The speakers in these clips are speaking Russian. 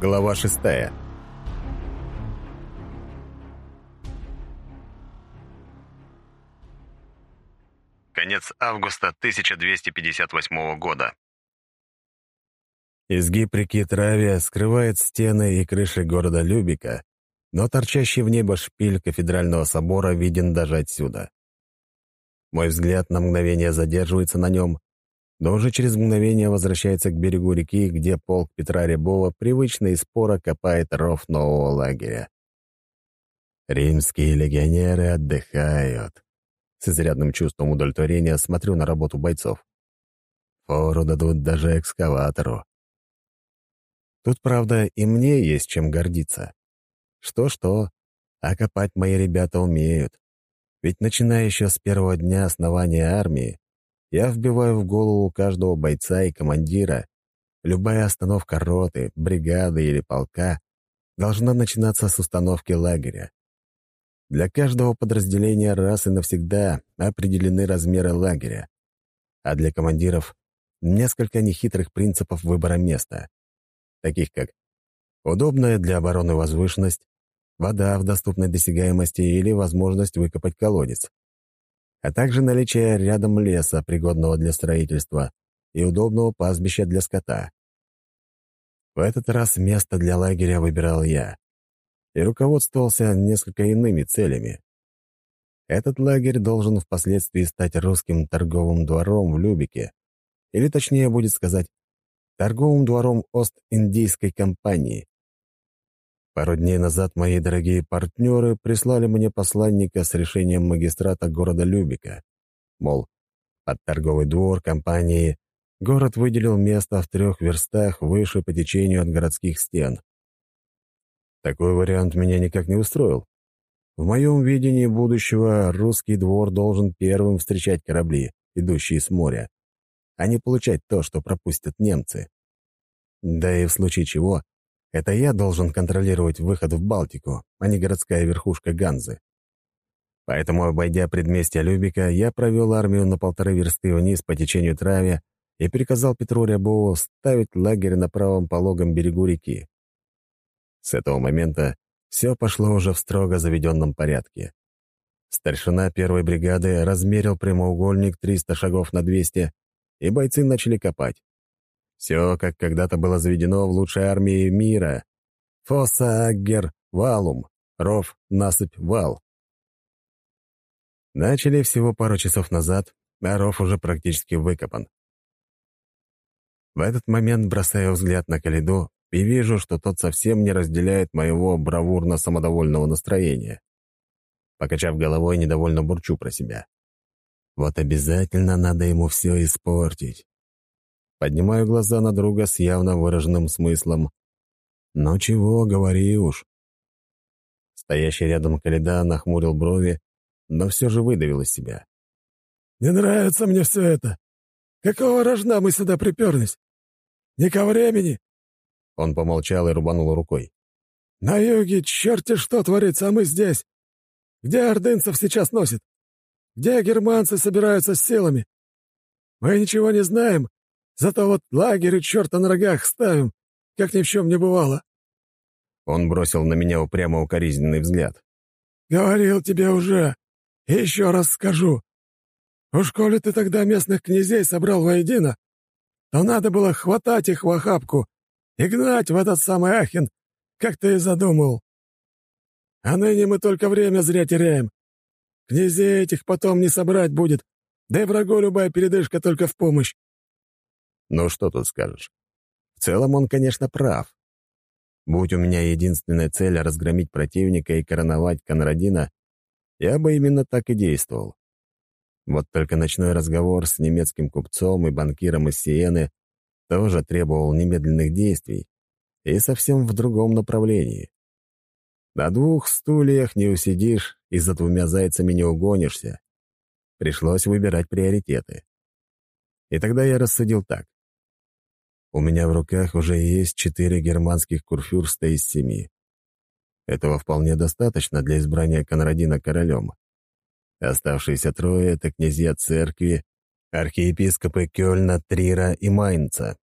Глава шестая. Конец августа 1258 года. Изгиб реки Травия скрывает стены и крыши города Любика, но торчащий в небо шпиль кафедрального собора виден даже отсюда. Мой взгляд на мгновение задерживается на нем, но уже через мгновение возвращается к берегу реки, где полк Петра Рябова привычно и споро копает ров нового лагеря. Римские легионеры отдыхают. С изрядным чувством удовлетворения смотрю на работу бойцов. Фору дадут даже экскаватору. Тут, правда, и мне есть чем гордиться. Что-что, а копать мои ребята умеют. Ведь начиная еще с первого дня основания армии, я вбиваю в голову каждого бойца и командира, любая остановка роты, бригады или полка должна начинаться с установки лагеря. Для каждого подразделения раз и навсегда определены размеры лагеря, а для командиров — несколько нехитрых принципов выбора места, таких как удобная для обороны возвышенность, вода в доступной досягаемости или возможность выкопать колодец а также наличие рядом леса, пригодного для строительства, и удобного пастбища для скота. В этот раз место для лагеря выбирал я и руководствовался несколько иными целями. Этот лагерь должен впоследствии стать русским торговым двором в Любике, или точнее будет сказать, торговым двором Ост-Индийской компании. Пару дней назад мои дорогие партнеры прислали мне посланника с решением магистрата города Любика. Мол, под торговый двор компании город выделил место в трех верстах выше по течению от городских стен. Такой вариант меня никак не устроил. В моем видении будущего русский двор должен первым встречать корабли, идущие с моря, а не получать то, что пропустят немцы. Да и в случае чего — это я должен контролировать выход в Балтику, а не городская верхушка Ганзы. Поэтому, обойдя предместье Любика, я провел армию на полторы версты вниз по течению Траве и приказал Петру Рябову ставить лагерь на правом пологом берегу реки. С этого момента все пошло уже в строго заведенном порядке. Старшина первой бригады размерил прямоугольник 300 шагов на 200, и бойцы начали копать. Все, как когда-то было заведено в лучшей армии мира. Фосса, Аггер, Валум, Ров, Насыпь, Вал. Начали всего пару часов назад, а ров уже практически выкопан. В этот момент бросаю взгляд на Калиду и вижу, что тот совсем не разделяет моего бравурно-самодовольного настроения. Покачав головой, недовольно бурчу про себя. Вот обязательно надо ему все испортить. Поднимаю глаза на друга с явно выраженным смыслом. «Ну чего, говори уж». Стоящий рядом Каледа нахмурил брови, но все же выдавил из себя. «Не нравится мне все это. Какого рожна мы сюда приперлись? Не ко времени!» Он помолчал и рубанул рукой. «На юге черти что творится, а мы здесь. Где ордынцев сейчас носит? Где германцы собираются с силами? Мы ничего не знаем, Зато вот лагерь и черта на рогах ставим, как ни в чем не бывало». Он бросил на меня упрямо укоризненный взгляд. «Говорил тебе уже. И еще раз скажу. Уж коли ты тогда местных князей собрал воедино, то надо было хватать их в охапку и гнать в этот самый Ахин, как ты и задумал. А ныне мы только время зря теряем. Князей этих потом не собрать будет, да и врагу любая передышка только в помощь. Ну что тут скажешь? В целом он, конечно, прав. Будь у меня единственная цель разгромить противника и короновать Конрадина, я бы именно так и действовал. Вот только ночной разговор с немецким купцом и банкиром из Сиены тоже требовал немедленных действий и совсем в другом направлении. На двух стульях не усидишь и за двумя зайцами не угонишься. Пришлось выбирать приоритеты. И тогда я рассудил так. У меня в руках уже есть четыре германских курфюрста из семи. Этого вполне достаточно для избрания Конрадина королем. Оставшиеся трое — это князья церкви, архиепископы Кёльна, Трира и Майнца.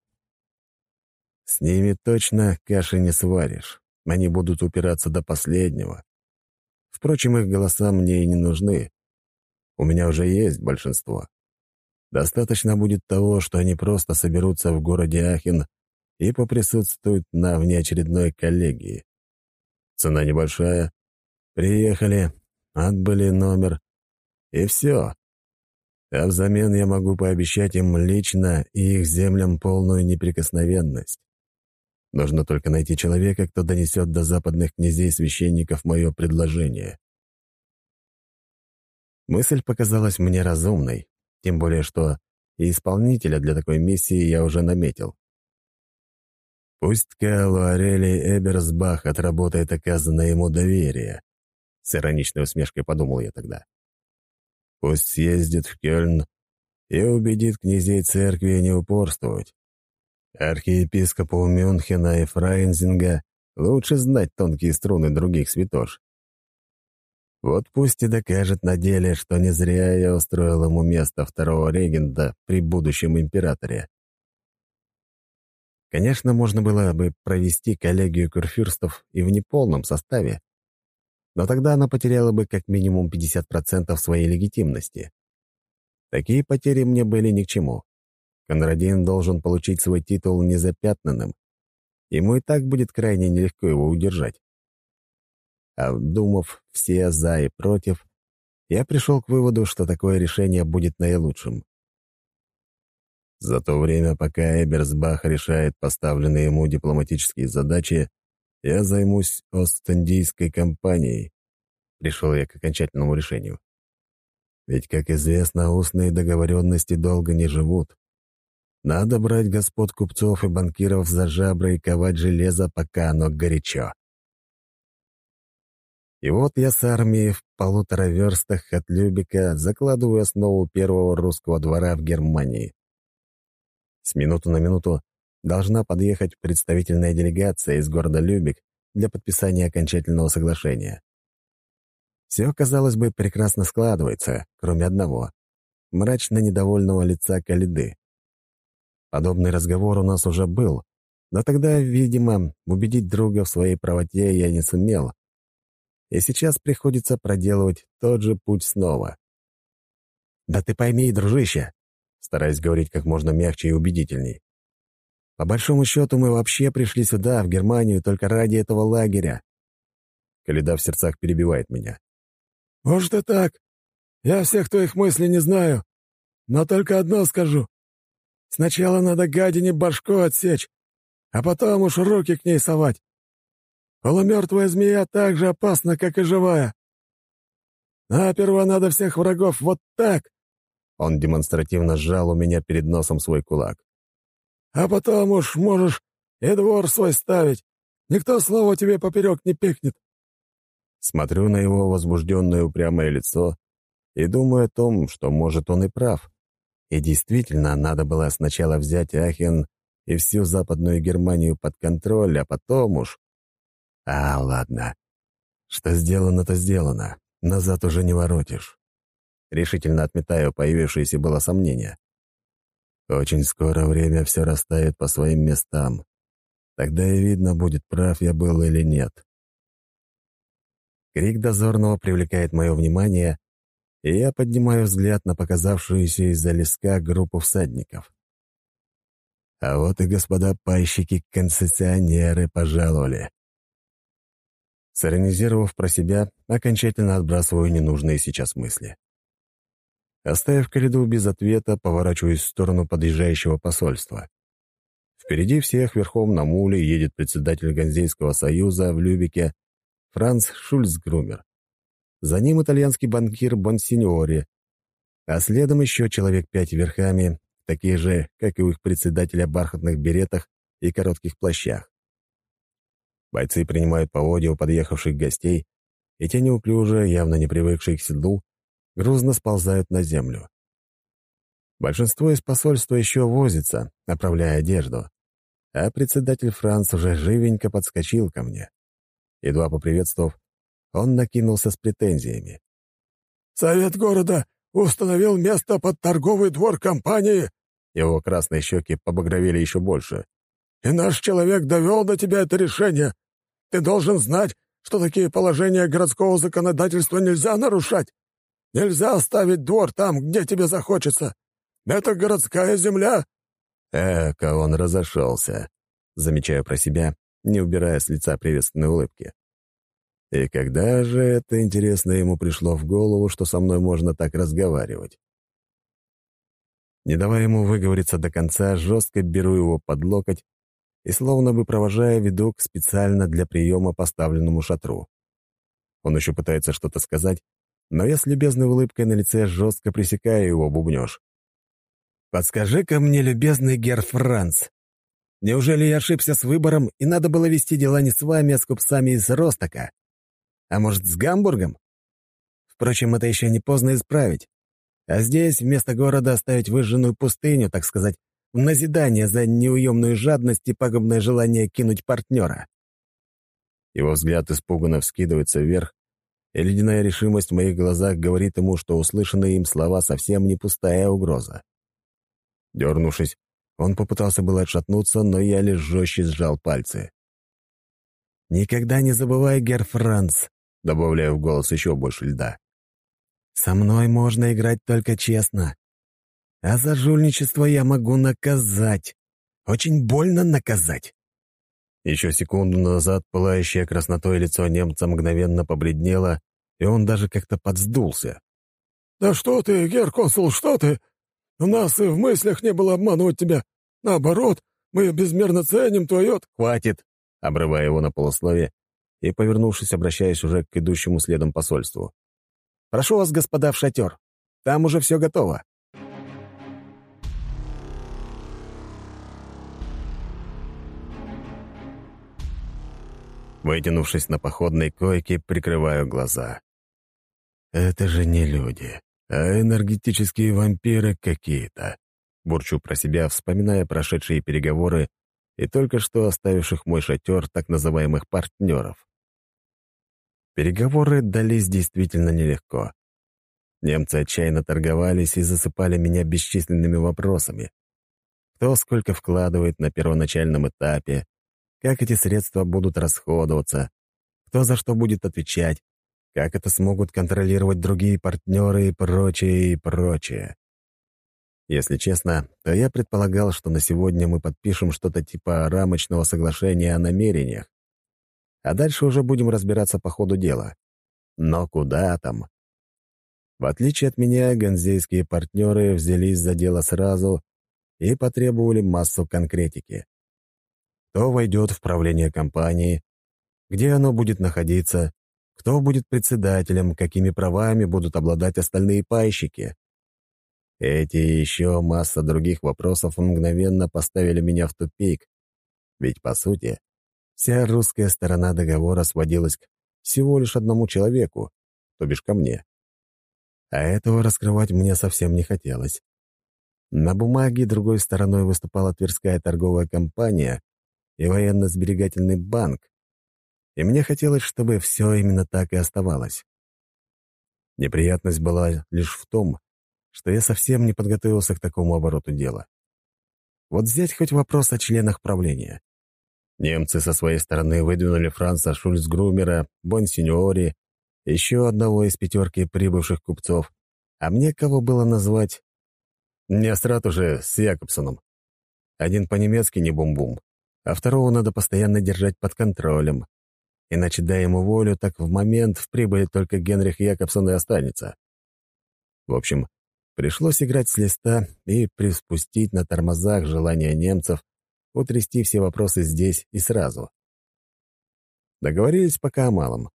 С ними точно каши не сваришь. Они будут упираться до последнего. Впрочем, их голоса мне и не нужны. У меня уже есть большинство. Достаточно будет того, что они просто соберутся в городе Ахен и поприсутствуют на внеочередной коллегии. Цена небольшая. Приехали, отбыли номер, и все. А взамен я могу пообещать им лично и их землям полную неприкосновенность. Нужно только найти человека, кто донесет до западных князей-священников мое предложение. Мысль показалась мне разумной, тем более что и исполнителя для такой миссии я уже наметил. Пусть Каалу Арели Эберсбах отработает оказанное ему доверие. С ироничной усмешкой подумал я тогда. Пусть съездит в Кёльн и убедит князей церкви не упорствовать. Архиепископу Мюнхена и Фрайнзинга лучше знать тонкие струны других святош. Вот пусть и докажет на деле, что не зря я устроил ему место второго регента при будущем императоре. Конечно, можно было бы провести коллегию курфюрстов и в неполном составе, но тогда она потеряла бы как минимум 50% своей легитимности. Такие потери мне были ни к чему. Конрадин должен получить свой титул незапятнанным. Ему и так будет крайне нелегко его удержать. Обдумав все «за» и «против», я пришел к выводу, что такое решение будет наилучшим. За то время, пока Эберсбах решает поставленные ему дипломатические задачи, я займусь Остендийской компанией. Пришел я к окончательному решению. Ведь, как известно, устные договоренности долго не живут. Надо брать господ купцов и банкиров за жабры и ковать железо, пока оно горячо. И вот я с армией в полутора верстах от Любика закладываю основу первого русского двора в Германии. С минуту на минуту должна подъехать представительная делегация из города Любик для подписания окончательного соглашения. Все, казалось бы, прекрасно складывается, кроме одного — мрачно недовольного лица Калиды. Подобный разговор у нас уже был, но тогда, видимо, убедить друга в своей правоте я не сумел. И сейчас приходится проделывать тот же путь снова. «Да ты пойми, дружище!» стараясь говорить как можно мягче и убедительней. «По большому счету мы вообще пришли сюда, в Германию, только ради этого лагеря». Каледа в сердцах перебивает меня. «Может и так. Я всех твоих мыслей не знаю. Но только одно скажу. Сначала надо гадине башку отсечь, а потом уж руки к ней совать. Полумертвая змея так же опасна, как и живая. Наперво надо всех врагов вот так. Он демонстративно сжал у меня перед носом свой кулак. А потом уж можешь и двор свой ставить. Никто слова тебе поперек не пикнет. Смотрю на его возбужденное упрямое лицо и думаю о том, что, может, он и прав. И действительно, надо было сначала взять Ахен и всю Западную Германию под контроль, а потом уж... А, ладно. Что сделано, то сделано. Назад уже не воротишь. Решительно отметаю появившееся было сомнение. Очень скоро время все расставит по своим местам. Тогда и видно будет, прав я был или нет. Крик дозорного привлекает мое внимание, и я поднимаю взгляд на показавшуюся из-за леска группу всадников. А вот и господа пайщики-концессионеры пожаловали. Сиронизировав про себя, окончательно отбрасываю ненужные сейчас мысли. Оставив кориду без ответа, поворачиваюсь в сторону подъезжающего посольства. Впереди всех верхом на муле едет председатель Ганзейского союза в Любике Франц Шульцгрумер. За ним итальянский банкир Бонсиньори, а следом еще человек пять верхами, такие же, как и у их председателя, бархатных беретах и коротких плащах. Бойцы принимают поводья у подъехавших гостей, и те неуклюже, явно не привыкшие к седлу, грузно сползают на землю. Большинство из посольства еще возится, направляя одежду, а председатель Франц уже живенько подскочил ко мне. Едва поприветствовав, он накинулся с претензиями. «Совет города установил место под торговый двор компании!» Его красные щеки побагровели еще больше. И наш человек довел до тебя это решение. Ты должен знать, что такие положения городского законодательства нельзя нарушать. Нельзя оставить двор там, где тебе захочется. Это городская земля». Эка, он разошелся, замечая про себя, не убирая с лица приветственной улыбки. И когда же это, интересно, ему пришло в голову, что со мной можно так разговаривать? Не давая ему выговориться до конца, жестко беру его под локоть и, словно бы провожая, веду специально для приема поставленному шатру. Он еще пытается что-то сказать, но я с любезной улыбкой на лице жестко пресекаю его бубнеж. «Подскажи-ка мне, любезный гер Франц, неужели я ошибся с выбором, и надо было вести дела не с вами, а с купцами из Ростока? А может, с Гамбургом? Впрочем, это еще не поздно исправить. А здесь вместо города оставить выжженную пустыню, так сказать, в назидание за неуемную жадность и пагубное желание кинуть партнера. Его взгляд испуганно вскидывается вверх, и ледяная решимость в моих глазах говорит ему, что услышанные им слова совсем не пустая угроза. Дернувшись, он попытался было отшатнуться, но я лишь жестче сжал пальцы. «Никогда не забывай, Гер Франц», — добавляю в голос еще больше льда. Со мной можно играть только честно. А за жульничество я могу наказать. Очень больно наказать. Еще секунду назад пылающее краснотой лицо немца мгновенно побледнело, и он даже как-то подсдулся. «Да что ты, гер-консул, что ты? У нас и в мыслях не было обманывать тебя. Наоборот, мы безмерно ценим твое...» «Хватит!» — обрывая его на полусловие и, повернувшись, обращаясь уже к идущему следом посольству. Прошу вас, господа, в шатер. Там уже все готово». Вытянувшись на походной койке, прикрываю глаза. «Это же не люди, а энергетические вампиры какие-то», — бурчу про себя, вспоминая прошедшие переговоры и только что оставивших мой шатер так называемых партнеров. Переговоры дались действительно нелегко. Немцы отчаянно торговались и засыпали меня бесчисленными вопросами. Кто сколько вкладывает на первоначальном этапе, как эти средства будут расходоваться, кто за что будет отвечать, как это смогут контролировать другие партнеры и прочее, и прочее. Если честно, то я предполагал, что на сегодня мы подпишем что-то типа рамочного соглашения о намерениях, а дальше уже будем разбираться по ходу дела. Но куда там? В отличие от меня, ганзейские партнеры взялись за дело сразу и потребовали массу конкретики. Кто войдет в правление компании, где оно будет находиться, кто будет председателем, какими правами будут обладать остальные пайщики. Эти и еще масса других вопросов мгновенно поставили меня в тупик, ведь, по сути, Вся русская сторона договора сводилась к всего лишь одному человеку, то бишь ко мне. А этого раскрывать мне совсем не хотелось. На бумаге другой стороной выступала Тверская торговая компания и военно-сберегательный банк, и мне хотелось, чтобы все именно так и оставалось. Неприятность была лишь в том, что я совсем не подготовился к такому обороту дела. Вот взять хоть вопрос о членах правления. Немцы со своей стороны выдвинули Франца Шульцгрумера, Бонсиньори, еще одного из пятерки прибывших купцов. А мне кого было назвать? Не Астрат уже с Якобсоном. Один по-немецки не бум-бум, а второго надо постоянно держать под контролем. Иначе дай ему волю, так в момент в прибыли только Генрих Якобсон и останется. В общем, пришлось играть с листа и приспустить на тормозах желания немцев утрясти все вопросы здесь и сразу. Договорились пока о малом.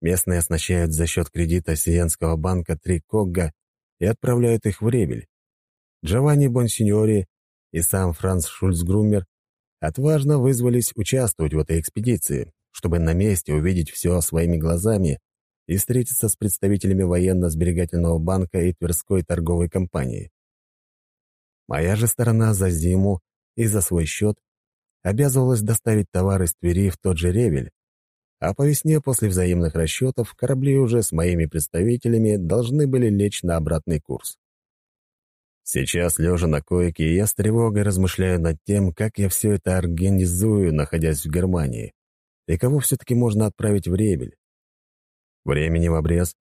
Местные оснащают за счет кредита Сиенского банка три Когга и отправляют их в Ревель. Джованни Бонсиньори и сам Франц Шульцгрумер отважно вызвались участвовать в этой экспедиции, чтобы на месте увидеть все своими глазами и встретиться с представителями военно-сберегательного банка и Тверской торговой компании. Моя же сторона за зиму и за свой счет обязывалась доставить товар из Твери в тот же Ревель, а по весне после взаимных расчетов корабли уже с моими представителями должны были лечь на обратный курс. Сейчас, лежа на койке, я с тревогой размышляю над тем, как я все это организую, находясь в Германии, и кого все-таки можно отправить в Ребель. Времени в обрез,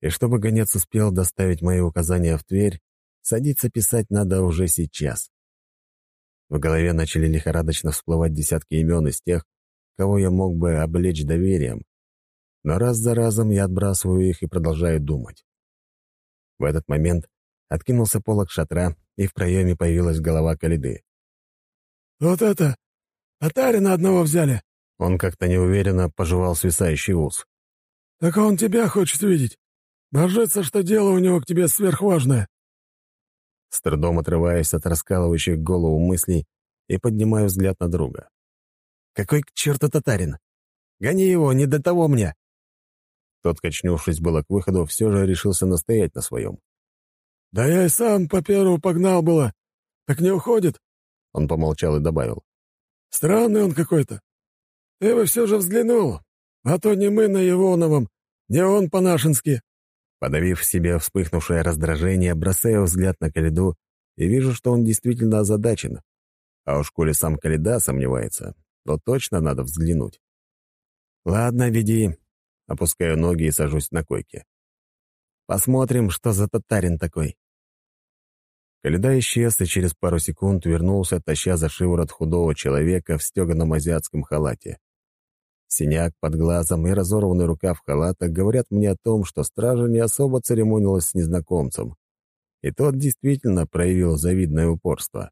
и чтобы гонец успел доставить мои указания в Тверь, садиться писать надо уже сейчас. В голове начали лихорадочно всплывать десятки имен из тех, кого я мог бы облечь доверием, но раз за разом я отбрасываю их и продолжаю думать. В этот момент откинулся полог шатра, и в проеме появилась голова Калиды. «Вот это! Татарина одного взяли!» Он как-то неуверенно пожевал свисающий ус. «Так он тебя хочет видеть. Божится, что дело у него к тебе сверхважное». С трудом отрываясь от раскалывающих голову мыслей и поднимаю взгляд на друга. «Какой к черту татарин? Гони его, не до того мне!» Тот, качнувшись было к выходу, все же решился настоять на своем. «Да я и сам по первому погнал было. Так не уходит?» Он помолчал и добавил. «Странный он какой-то. Ты бы все же взглянул, а то не мы на Ивоновом, не он по-нашенски». Подавив в себе вспыхнувшее раздражение, бросаю взгляд на Калиду и вижу, что он действительно озадачен. А уж коли сам Калида сомневается, то точно надо взглянуть. «Ладно, веди, Опускаю ноги и сажусь на койке. Посмотрим, что за татарин такой. Коляда исчез и через пару секунд вернулся, таща за шиворот худого человека в стеганом азиатском халате. Синяк под глазом и разорванный рукав халата говорят мне о том, что стража не особо церемонилась с незнакомцем. И тот действительно проявил завидное упорство.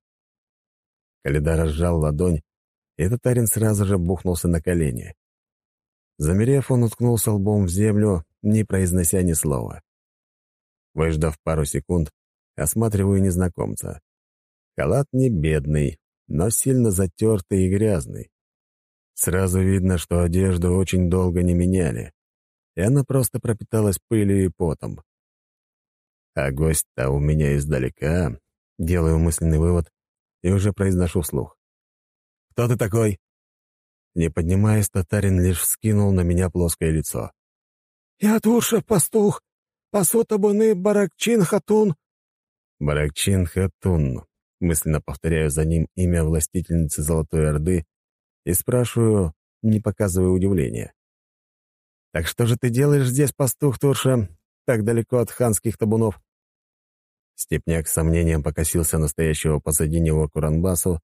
Коляда разжал ладонь, и татарин сразу же бухнулся на колени. Замерев, он уткнулся лбом в землю, не произнося ни слова. Выждав пару секунд, осматриваю незнакомца. Халат не бедный, но сильно затертый и грязный. Сразу видно, что одежду очень долго не меняли, и она просто пропиталась пылью и потом. А гость-то у меня издалека, делаю мысленный вывод и уже произношу вслух. «Кто ты такой?» Не поднимаясь, татарин лишь вскинул на меня плоское лицо. «Я Турша, пастух, пасу табуны Баракчин Хатун». «Баракчин Хатун», мысленно повторяю за ним имя властительницы Золотой Орды и спрашиваю, не показывая удивления. «Так что же ты делаешь здесь, пастух Турша, так далеко от ханских табунов?» Степняк с сомнением покосился настоящего позади него Куранбасу,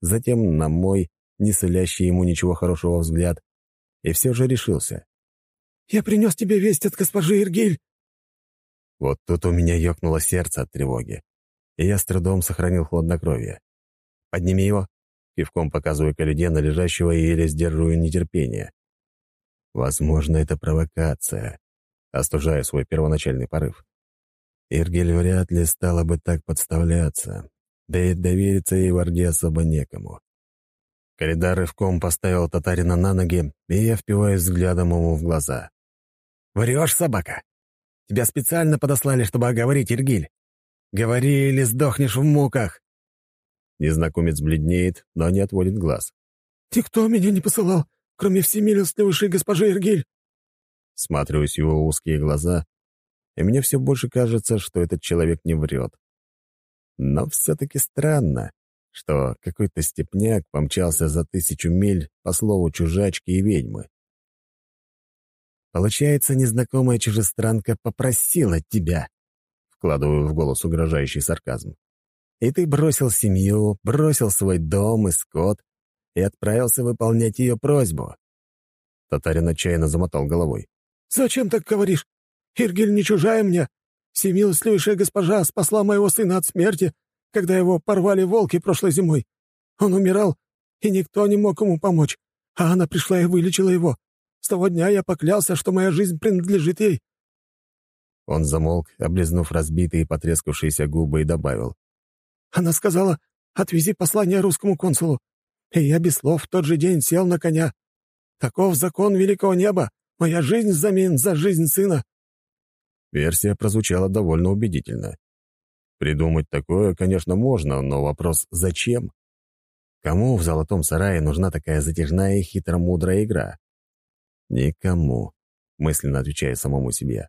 затем на мой, не солящий ему ничего хорошего взгляд, и все же решился. «Я принес тебе весть от госпожи Иргиль!» Вот тут у меня ёкнуло сердце от тревоги, и я с трудом сохранил хладнокровие. «Подними его!» — кивком показываю Калюде на лежащего и еле сдерживаю нетерпение. Возможно, это провокация, остужая свой первоначальный порыв. Иргель вряд ли стала бы так подставляться, да и довериться ей в Орде особо некому. Коридар рывком поставил татарина на ноги, и я впиваюсь взглядом ему в глаза. «Врешь, собака? Тебя специально подослали, чтобы оговорить Иргиль. Говори или сдохнешь в муках!» Незнакомец бледнеет, но не отводит глаз. «Ты кто меня не посылал, кроме всемилостливейшей госпожи Иргиль?» Сматриваюсь в его узкие глаза, и мне все больше кажется, что этот человек не врет. Но все-таки странно что какой-то степняк помчался за тысячу миль по слову чужачки и ведьмы. «Получается, незнакомая чужестранка попросила тебя», — вкладываю в голос угрожающий сарказм. «И ты бросил семью, бросил свой дом и скот и отправился выполнять ее просьбу». Татарин отчаянно замотал головой. «Зачем так говоришь? Иргель не чужая мне. Всемилостливейшая госпожа спасла моего сына от смерти, когда его порвали волки прошлой зимой. Он умирал, и никто не мог ему помочь, а она пришла и вылечила его. С того дня я поклялся, что моя жизнь принадлежит ей». Он замолк, облизнув разбитые и потрескавшиеся губы, и добавил. «Она сказала, отвези послание русскому консулу. И я без слов в тот же день сел на коня. Таков закон великого неба. Моя жизнь взамен за жизнь сына». Версия прозвучала довольно убедительно. Придумать такое, конечно, можно, но вопрос «зачем?» Кому в золотом сарае нужна такая затяжная и хитромудрая игра? Никому, мысленно отвечая самому себе.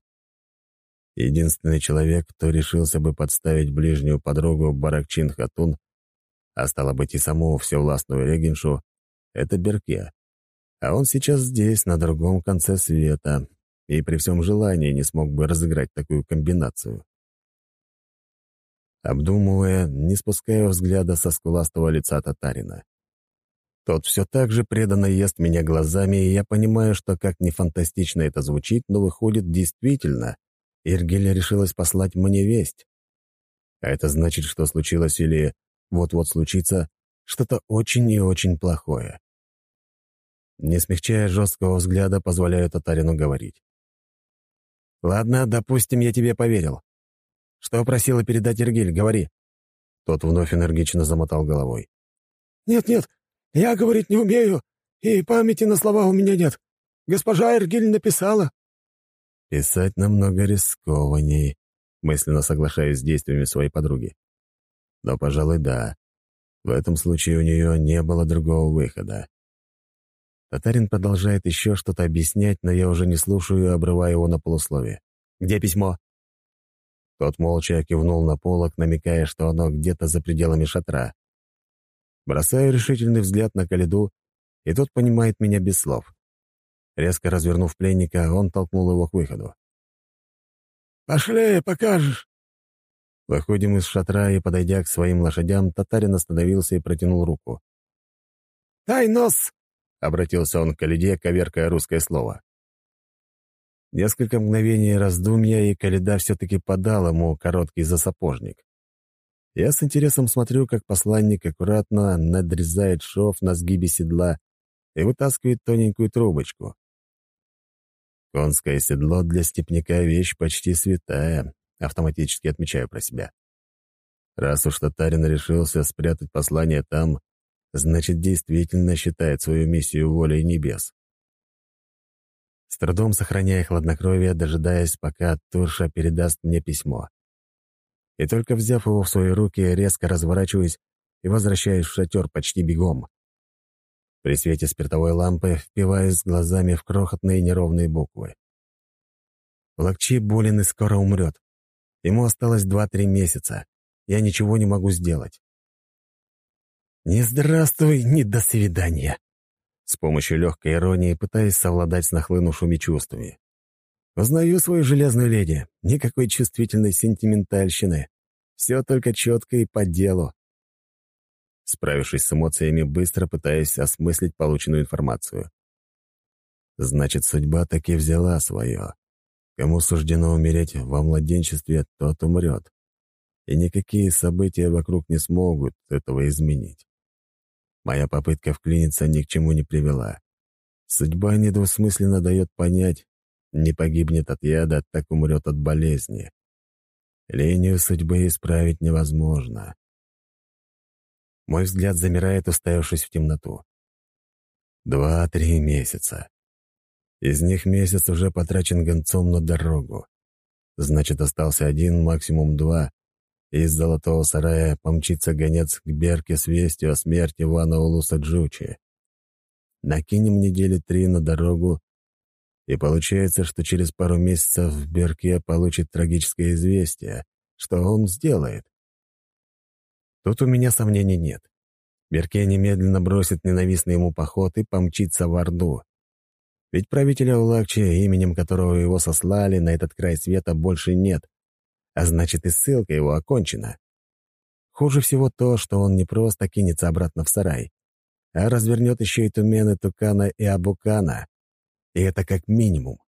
Единственный человек, кто решился бы подставить ближнюю подругу Баракчин Хатун, а стало быть и саму всевластную регеншу, это Берке. А он сейчас здесь, на другом конце света, и при всем желании не смог бы разыграть такую комбинацию. Обдумывая, не спуская взгляда со скуластого лица татарина. Тот все так же преданно ест меня глазами, и я понимаю, что как ни фантастично это звучит, но выходит действительно. Иргеля решилась послать мне весть. А это значит, что случилось или вот-вот случится что-то очень и очень плохое. Не смягчая жесткого взгляда, позволяю татарину говорить. «Ладно, допустим, я тебе поверил. Что просила передать Иргиль, говори». Тот вновь энергично замотал головой. «Нет-нет, я говорить не умею, и памяти на слова у меня нет. Госпожа Эргиль написала». «Писать намного рискованней», — мысленно соглашаюсь с действиями своей подруги. «Но, пожалуй, да. В этом случае у нее не было другого выхода». Татарин продолжает еще что-то объяснять, но я уже не слушаю и обрываю его на полусловие. «Где письмо?» Тот молча кивнул на полок, намекая, что оно где-то за пределами шатра. Бросаю решительный взгляд на Калиду, и тот понимает меня без слов. Резко развернув пленника, он толкнул его к выходу. «Пошли, покажешь!» Выходим из шатра и, подойдя к своим лошадям, татарин остановился и протянул руку. «Дай нос!» — обратился он к Калиде, коверкая русское слово. Несколько мгновений раздумья, и Калида все-таки подал ему короткий засапожник. Я с интересом смотрю, как посланник аккуратно надрезает шов на сгибе седла и вытаскивает тоненькую трубочку. Конское седло для степняка — вещь почти святая, автоматически отмечаю про себя. Раз уж татарин решился спрятать послание там, значит, действительно считает свою миссию волей небес. С трудом сохраняя хладнокровие, дожидаясь, пока Турша передаст мне письмо и только взяв его в свои руки, резко разворачиваюсь и возвращаюсь в шатер почти бегом. При свете спиртовой лампы впиваюсь глазами в крохотные неровные буквы. Лакчи болен и скоро умрет. Ему осталось два-три месяца. Я ничего не могу сделать. «Не здравствуй, не до свидания!» С помощью легкой иронии пытаясь совладать с нахлынувшими чувствами. Узнаю свою железную леди. Никакой чувствительной сентиментальщины. Все только четко и по делу. Справившись с эмоциями, быстро пытаясь осмыслить полученную информацию. Значит, судьба таки взяла свое. Кому суждено умереть во младенчестве, тот умрет. И никакие события вокруг не смогут этого изменить. Моя попытка вклиниться ни к чему не привела. Судьба недвусмысленно дает понять, не погибнет от яда, так умрет от болезни. Линию судьбы исправить невозможно. Мой взгляд замирает, уставившись в темноту. Два-три месяца. Из них месяц уже потрачен гонцом на дорогу. Значит, остался один, максимум два. Из золотого сарая помчится гонец к Берке с вестью о смерти Вана Улуса Джучи. Накинем недели три на дорогу и получается, что через пару месяцев Берке получит трагическое известие. Что он сделает? Тут у меня сомнений нет. Берке немедленно бросит ненавистный ему поход и помчится в Орду. Ведь правителя Улакчи, именем которого его сослали, на этот край света больше нет. А значит, и ссылка его окончена. Хуже всего то, что он не просто кинется обратно в сарай, а развернет еще и Тумены, Тукана и Абукана. И это как минимум.